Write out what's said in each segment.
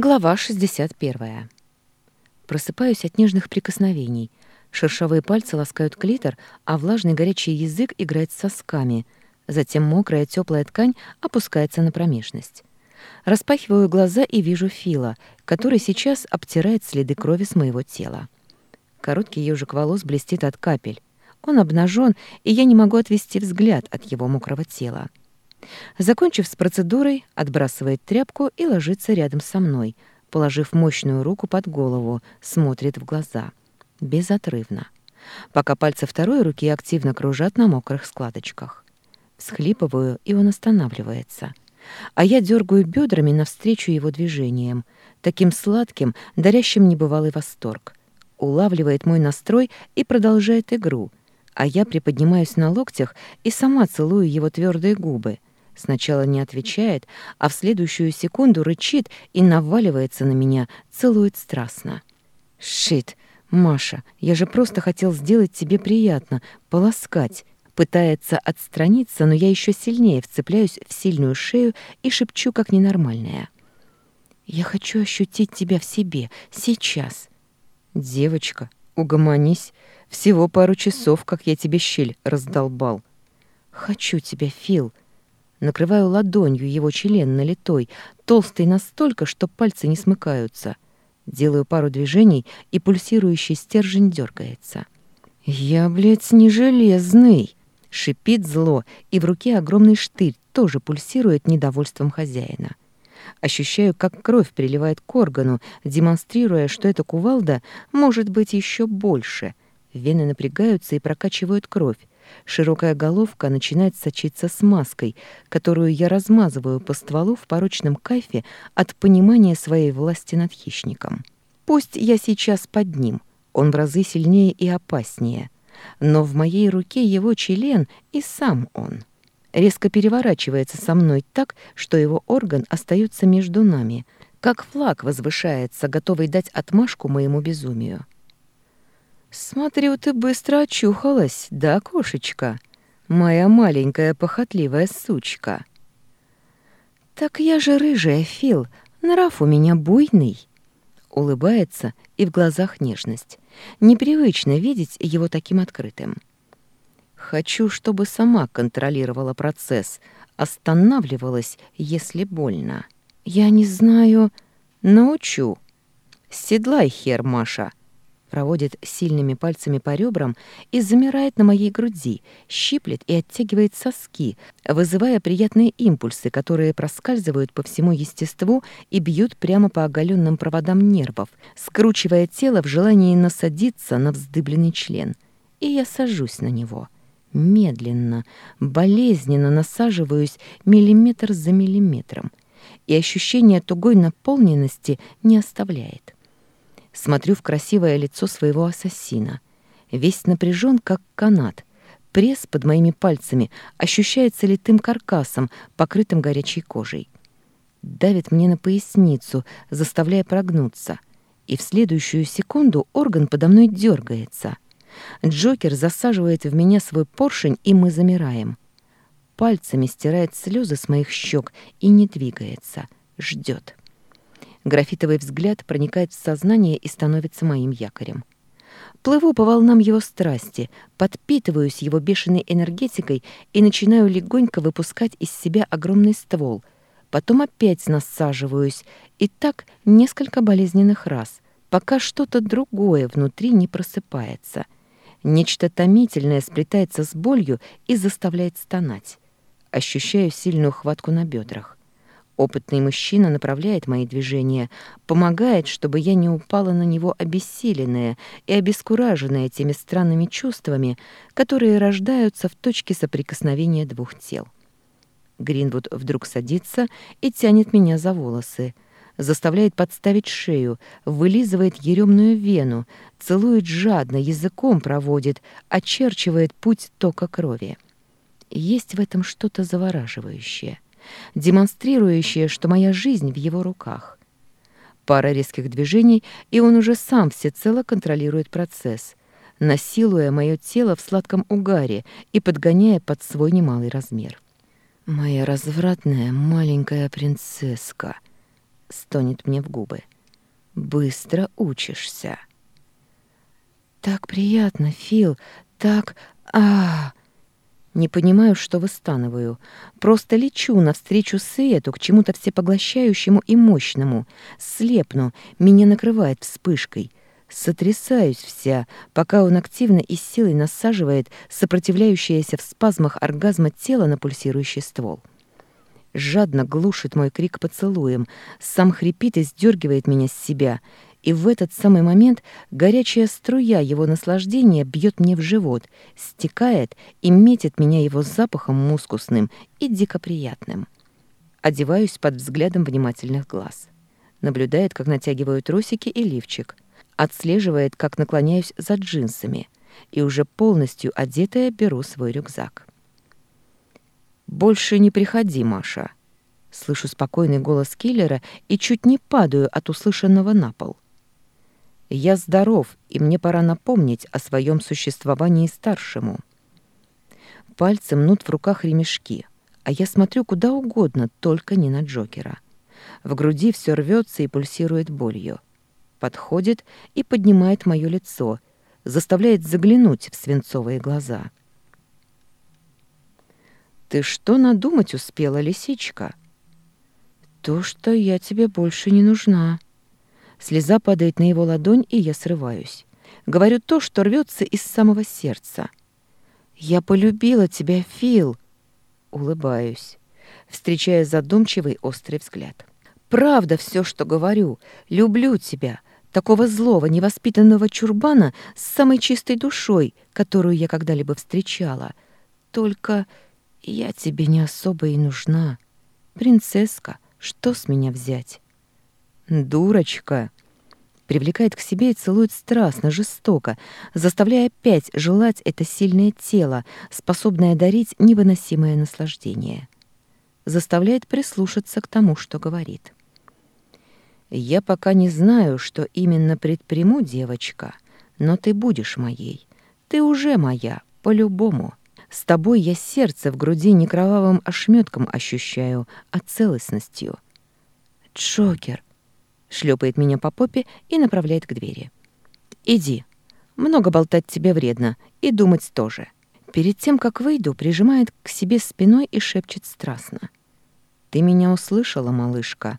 Глава 61. Просыпаюсь от нежных прикосновений. Шершавые пальцы ласкают клитор, а влажный горячий язык играет с сосками. Затем мокрая теплая ткань опускается на промежность. Распахиваю глаза и вижу Фила, который сейчас обтирает следы крови с моего тела. Короткий ежик волос блестит от капель. Он обнажен, и я не могу отвести взгляд от его мокрого тела. Закончив с процедурой, отбрасывает тряпку и ложится рядом со мной, положив мощную руку под голову, смотрит в глаза. Безотрывно. Пока пальцы второй руки активно кружат на мокрых складочках. Схлипываю, и он останавливается. А я дергаю бедрами навстречу его движениям, таким сладким, дарящим небывалый восторг. Улавливает мой настрой и продолжает игру, а я приподнимаюсь на локтях и сама целую его твердые губы — Сначала не отвечает, а в следующую секунду рычит и наваливается на меня, целует страстно. «Шит! Маша, я же просто хотел сделать тебе приятно, поласкать. Пытается отстраниться, но я еще сильнее вцепляюсь в сильную шею и шепчу, как ненормальная. «Я хочу ощутить тебя в себе, сейчас!» «Девочка, угомонись! Всего пару часов, как я тебе щель раздолбал!» «Хочу тебя, Фил!» Накрываю ладонью его член налитой, толстый настолько, что пальцы не смыкаются. Делаю пару движений, и пульсирующий стержень дергается. «Я, блядь, не железный!» Шипит зло, и в руке огромный штырь тоже пульсирует недовольством хозяина. Ощущаю, как кровь приливает к органу, демонстрируя, что эта кувалда может быть еще больше. Вены напрягаются и прокачивают кровь, Широкая головка начинает сочиться смазкой, которую я размазываю по стволу в порочном кайфе от понимания своей власти над хищником. Пусть я сейчас под ним, он в разы сильнее и опаснее, но в моей руке его член и сам он. Резко переворачивается со мной так, что его орган остается между нами, как флаг возвышается, готовый дать отмашку моему безумию. «Смотрю, ты быстро очухалась, да, кошечка? Моя маленькая похотливая сучка». «Так я же рыжая, Фил, нрав у меня буйный». Улыбается и в глазах нежность. Непривычно видеть его таким открытым. «Хочу, чтобы сама контролировала процесс, останавливалась, если больно. Я не знаю... Научу. Седлай хер, Маша, проводит сильными пальцами по ребрам и замирает на моей груди, щиплет и оттягивает соски, вызывая приятные импульсы, которые проскальзывают по всему естеству и бьют прямо по оголенным проводам нервов, скручивая тело в желании насадиться на вздыбленный член. И я сажусь на него. Медленно, болезненно насаживаюсь миллиметр за миллиметром, и ощущение тугой наполненности не оставляет. Смотрю в красивое лицо своего ассасина. Весь напряжен, как канат. Пресс под моими пальцами ощущается литым каркасом, покрытым горячей кожей. Давит мне на поясницу, заставляя прогнуться. И в следующую секунду орган подо мной дергается. Джокер засаживает в меня свой поршень, и мы замираем. Пальцами стирает слезы с моих щек и не двигается. Ждет. Графитовый взгляд проникает в сознание и становится моим якорем. Плыву по волнам его страсти, подпитываюсь его бешеной энергетикой и начинаю легонько выпускать из себя огромный ствол. Потом опять насаживаюсь, и так несколько болезненных раз, пока что-то другое внутри не просыпается. Нечто томительное сплетается с болью и заставляет стонать. Ощущаю сильную хватку на бедрах. Опытный мужчина направляет мои движения, помогает, чтобы я не упала на него обессиленная и обескураженная теми странными чувствами, которые рождаются в точке соприкосновения двух тел. Гринвуд вдруг садится и тянет меня за волосы, заставляет подставить шею, вылизывает еремную вену, целует жадно, языком проводит, очерчивает путь тока крови. Есть в этом что-то завораживающее — демонстрирующее, что моя жизнь в его руках. Пара резких движений, и он уже сам всецело контролирует процесс, насилуя мое тело в сладком угаре и подгоняя под свой немалый размер. «Моя развратная маленькая принцесска», — стонет мне в губы, — «быстро учишься». «Так приятно, Фил, так... а, -а, -а не понимаю, что выстанываю. Просто лечу навстречу свету, к чему-то всепоглощающему и мощному. Слепну, меня накрывает вспышкой. Сотрясаюсь вся, пока он активно и силой насаживает сопротивляющееся в спазмах оргазма тело на пульсирующий ствол жадно глушит мой крик поцелуем, сам хрипит и сдергивает меня с себя, и в этот самый момент горячая струя его наслаждения бьет мне в живот, стекает и метит меня его запахом мускусным и дико приятным. Одеваюсь под взглядом внимательных глаз. Наблюдает, как натягиваю тросики и лифчик. Отслеживает, как наклоняюсь за джинсами. И уже полностью одетая беру свой рюкзак. «Больше не приходи, Маша», Слышу спокойный голос киллера и чуть не падаю от услышанного на пол. Я здоров, и мне пора напомнить о своем существовании старшему. Пальцы мнут в руках ремешки, а я смотрю куда угодно, только не на Джокера. В груди все рвется и пульсирует болью. Подходит и поднимает мое лицо, заставляет заглянуть в свинцовые глаза. «Ты что надумать успела, лисичка?» «То, что я тебе больше не нужна». Слеза падает на его ладонь, и я срываюсь. Говорю то, что рвется из самого сердца. «Я полюбила тебя, Фил!» Улыбаюсь, встречая задумчивый острый взгляд. «Правда все, что говорю. Люблю тебя, такого злого, невоспитанного чурбана с самой чистой душой, которую я когда-либо встречала. Только я тебе не особо и нужна. Принцесска, что с меня взять?» Дурочка. Привлекает к себе и целует страстно, жестоко, заставляя опять желать это сильное тело, способное дарить невыносимое наслаждение. Заставляет прислушаться к тому, что говорит. «Я пока не знаю, что именно предприму, девочка, но ты будешь моей. Ты уже моя, по-любому. С тобой я сердце в груди не кровавым ошметком ощущаю, а целостностью». «Джокер, шлепает меня по попе и направляет к двери. «Иди. Много болтать тебе вредно, и думать тоже». Перед тем, как выйду, прижимает к себе спиной и шепчет страстно. «Ты меня услышала, малышка.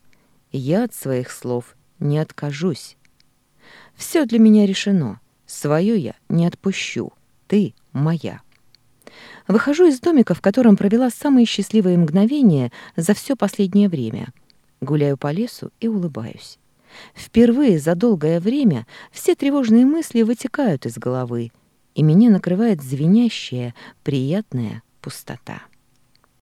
Я от своих слов не откажусь. Все для меня решено. Свою я не отпущу. Ты моя». Выхожу из домика, в котором провела самые счастливые мгновения за все последнее время. Гуляю по лесу и улыбаюсь. Впервые за долгое время все тревожные мысли вытекают из головы, и меня накрывает звенящая, приятная пустота.